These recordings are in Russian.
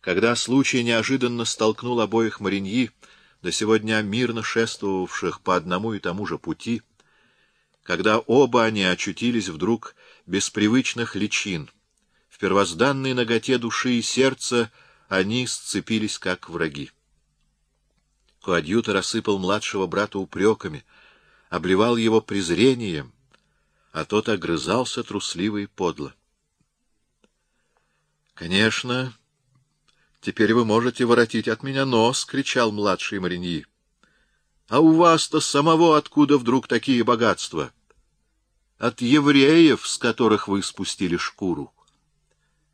Когда случай неожиданно столкнул обоих Мариньи, до сегодня мирно шествовавших по одному и тому же пути, когда оба они очутились вдруг без привычных личин, в первозданной ноготе души и сердца они сцепились как враги. Коадьютор осыпал младшего брата упреками, обливал его презрением, а тот огрызался трусливо и подло. — Конечно, теперь вы можете воротить от меня нос, — кричал младший Мариньи. — А у вас-то самого откуда вдруг такие богатства? От евреев, с которых вы спустили шкуру.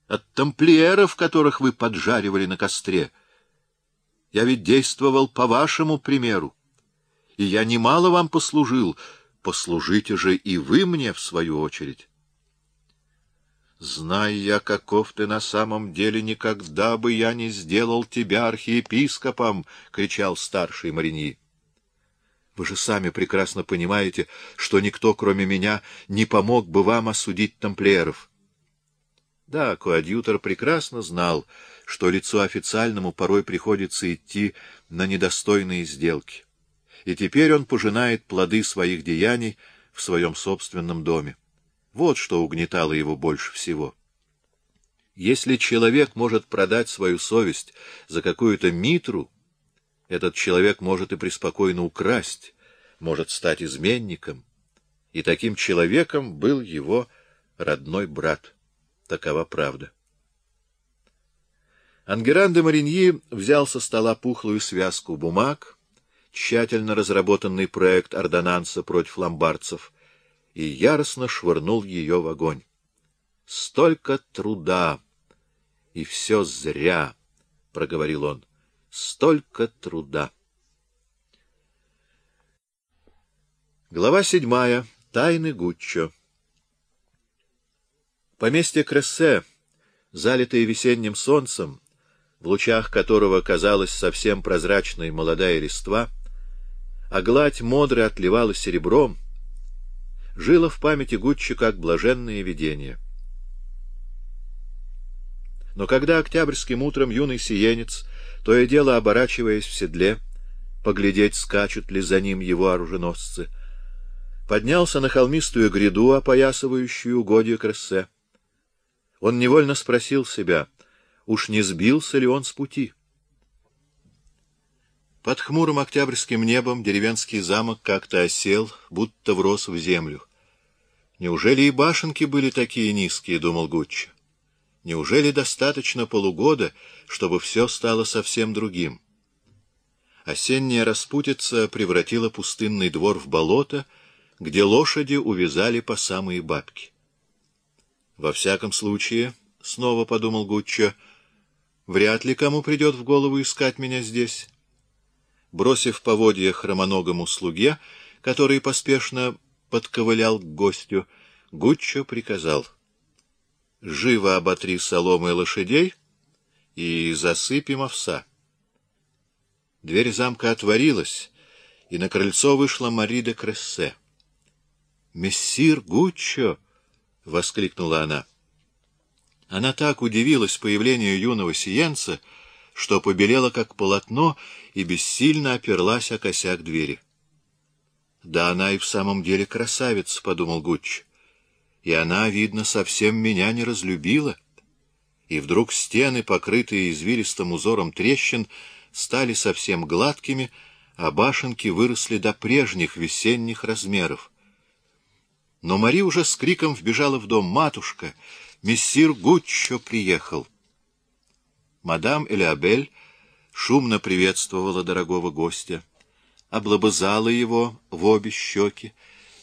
От тамплиеров, которых вы поджаривали на костре. Я ведь действовал по вашему примеру, и я немало вам послужил, послужите же и вы мне в свою очередь. Зная я, каков ты на самом деле, никогда бы я не сделал тебя архиепископом, — кричал старший Мариньи. Вы же сами прекрасно понимаете, что никто, кроме меня, не помог бы вам осудить тамплиеров. Да, коадьютор прекрасно знал, что лицу официальному порой приходится идти на недостойные сделки. И теперь он пожинает плоды своих деяний в своем собственном доме. Вот что угнетало его больше всего. Если человек может продать свою совесть за какую-то митру, этот человек может и преспокойно украсть, может стать изменником. И таким человеком был его родной брат. Такова правда. Ангеран де Мариньи взял со стола пухлую связку бумаг, тщательно разработанный проект ордонанса против ломбардцев — и яростно швырнул ее в огонь. Столько труда, и все зря, — проговорил он, — столько труда. Глава седьмая. Тайны Гуччо. Поместье Крессе, залитое весенним солнцем, в лучах которого казалась совсем прозрачной молодая листва, а гладь модро отливала серебром, жило в памяти Гуччи как блаженное видение. Но когда октябрьским утром юный сиенец, то и дело оборачиваясь в седле, поглядеть, скачут ли за ним его оруженосцы, поднялся на холмистую гряду, опоясывающую угодья Крессе, он невольно спросил себя, уж не сбился ли он с пути. Под хмурым октябрьским небом деревенский замок как-то осел, будто врос в землю. Неужели и башенки были такие низкие, — думал Гуччи. Неужели достаточно полугода, чтобы все стало совсем другим? Осенняя распутица превратила пустынный двор в болото, где лошади увязали по самые бабки. Во всяком случае, — снова подумал Гуччо, — вряд ли кому придет в голову искать меня здесь бросив поводья хромоногому слуге, который поспешно подковылял к гостю, Гуччо приказал. — Живо оботри соломой лошадей и засыпем овса. Дверь замка отворилась, и на крыльцо вышла Мари де Крессе. — Мессир Гуччо! — воскликнула она. Она так удивилась появлению юного сиенца, что побелела как полотно и бессильно оперлась о косяк двери. «Да она и в самом деле красавица», — подумал Гуч. «И она, видно, совсем меня не разлюбила». И вдруг стены, покрытые извилистым узором трещин, стали совсем гладкими, а башенки выросли до прежних весенних размеров. Но Мари уже с криком вбежала в дом. «Матушка! Мессир Гуччо приехал!» Мадам Элеабель шумно приветствовала дорогого гостя, облобызала его в обе щеки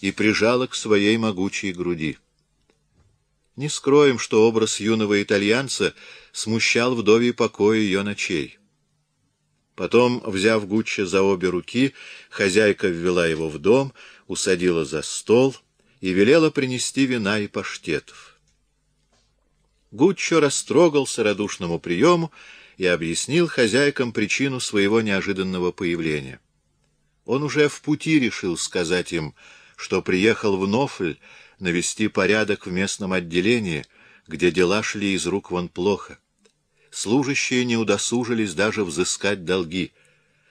и прижала к своей могучей груди. Не скроем, что образ юного итальянца смущал вдовий покой ее ночей. Потом, взяв Гуччо за обе руки, хозяйка ввела его в дом, усадила за стол и велела принести вина и паштетов. Гуччо растрогался радушному приему и объяснил хозяйкам причину своего неожиданного появления. Он уже в пути решил сказать им, что приехал в Нофль навести порядок в местном отделении, где дела шли из рук вон плохо. служащие не удосужились даже взыскать долги —